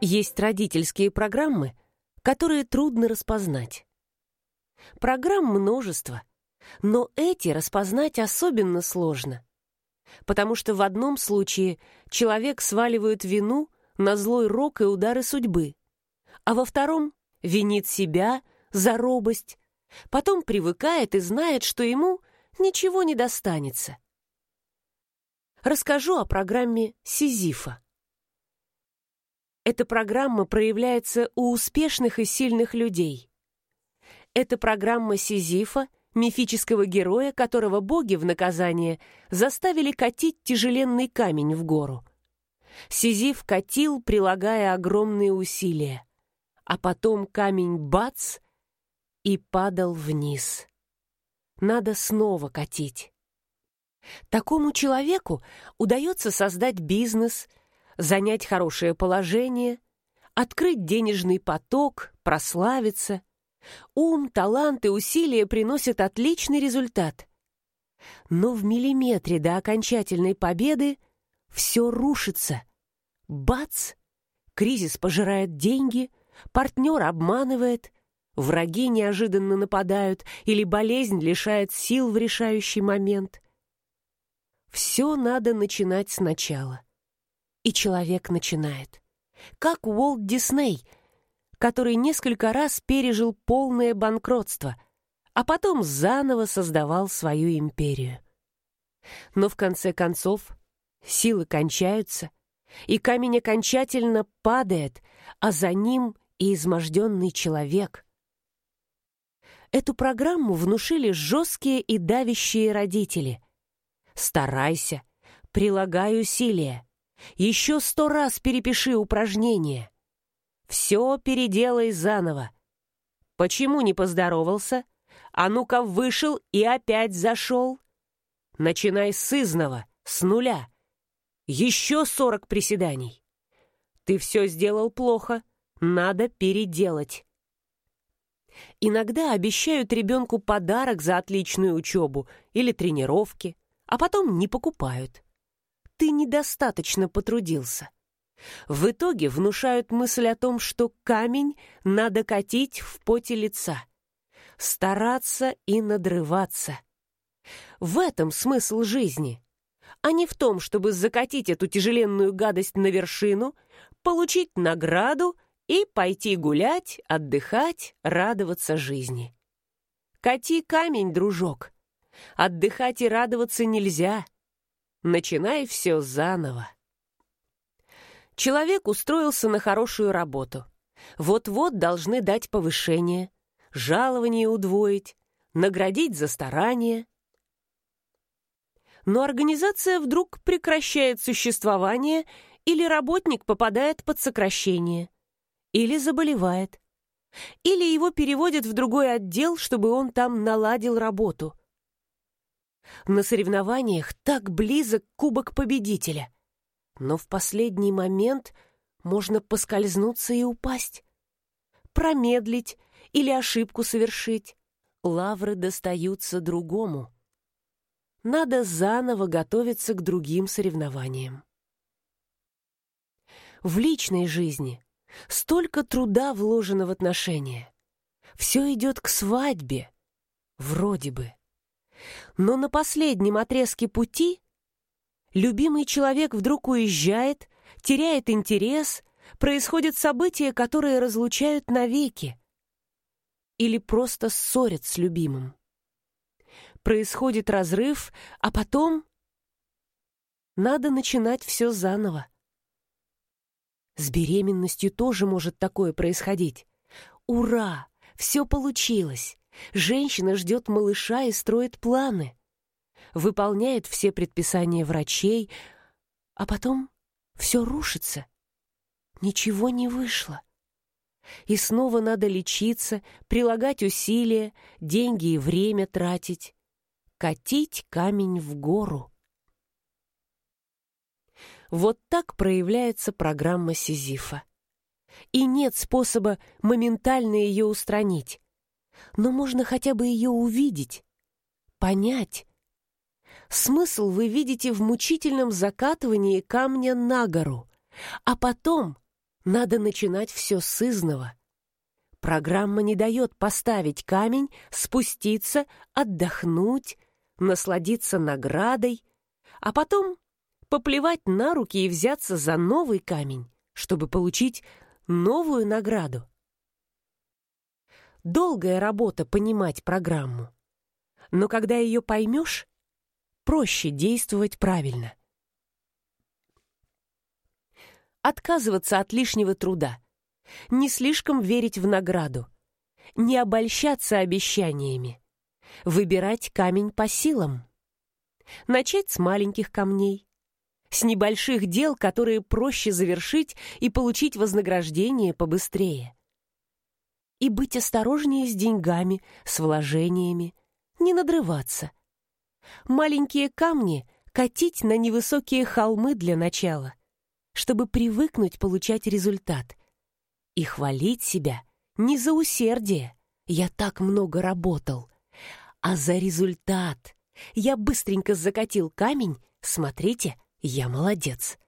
Есть родительские программы, которые трудно распознать. Программ множество, но эти распознать особенно сложно, потому что в одном случае человек сваливает вину на злой рок и удары судьбы, а во втором винит себя за робость, потом привыкает и знает, что ему ничего не достанется. Расскажу о программе Сизифа. Эта программа проявляется у успешных и сильных людей. Это программа Сизифа, мифического героя, которого боги в наказание заставили катить тяжеленный камень в гору. Сизиф катил, прилагая огромные усилия. А потом камень бац и падал вниз. Надо снова катить. Такому человеку удается создать бизнес, занять хорошее положение, открыть денежный поток, прославиться. Ум, талант и усилия приносят отличный результат. Но в миллиметре до окончательной победы все рушится. Бац! Кризис пожирает деньги, партнер обманывает, враги неожиданно нападают или болезнь лишает сил в решающий момент. Все надо начинать сначала и человек начинает. Как Уолт Дисней, который несколько раз пережил полное банкротство, а потом заново создавал свою империю. Но в конце концов силы кончаются, и камень окончательно падает, а за ним и изможденный человек. Эту программу внушили жесткие и давящие родители. «Старайся, прилагай усилия, еще сто раз перепиши упражнение. Все переделай заново. Почему не поздоровался? А ну-ка вышел и опять зашел. Начинай с изного, с нуля. Еще сорок приседаний. Ты все сделал плохо, надо переделать. Иногда обещают ребенку подарок за отличную учебу или тренировки, а потом не покупают ты недостаточно потрудился. В итоге внушают мысль о том, что камень надо катить в поте лица, стараться и надрываться. В этом смысл жизни, а не в том, чтобы закатить эту тяжеленную гадость на вершину, получить награду и пойти гулять, отдыхать, радоваться жизни. Кати камень, дружок. Отдыхать и радоваться нельзя — Начинай все заново. Человек устроился на хорошую работу. Вот-вот должны дать повышение, жалование удвоить, наградить за старание. Но организация вдруг прекращает существование или работник попадает под сокращение, или заболевает, или его переводят в другой отдел, чтобы он там наладил работу. На соревнованиях так близок кубок победителя. Но в последний момент можно поскользнуться и упасть. Промедлить или ошибку совершить. Лавры достаются другому. Надо заново готовиться к другим соревнованиям. В личной жизни столько труда вложено в отношения. Все идет к свадьбе, вроде бы. Но на последнем отрезке пути любимый человек вдруг уезжает, теряет интерес, происходят события, которые разлучают навеки. Или просто ссорят с любимым. Происходит разрыв, а потом надо начинать все заново. С беременностью тоже может такое происходить. Ура! Все получилось! Женщина ждет малыша и строит планы. Выполняет все предписания врачей, а потом все рушится. Ничего не вышло. И снова надо лечиться, прилагать усилия, деньги и время тратить. Катить камень в гору. Вот так проявляется программа Сизифа. И нет способа моментально ее устранить но можно хотя бы ее увидеть, понять. Смысл вы видите в мучительном закатывании камня на гору, а потом Надо начинать все с изного. Программа не дает поставить камень, спуститься, отдохнуть, насладиться наградой, а потом поплевать на руки и взяться за новый камень, чтобы получить новую награду. Долгая работа понимать программу. Но когда ее поймешь, проще действовать правильно. Отказываться от лишнего труда. Не слишком верить в награду. Не обольщаться обещаниями. Выбирать камень по силам. Начать с маленьких камней. С небольших дел, которые проще завершить и получить вознаграждение побыстрее. И быть осторожнее с деньгами, с вложениями, не надрываться. Маленькие камни катить на невысокие холмы для начала, чтобы привыкнуть получать результат. И хвалить себя не за усердие, я так много работал, а за результат. Я быстренько закатил камень, смотрите, я молодец.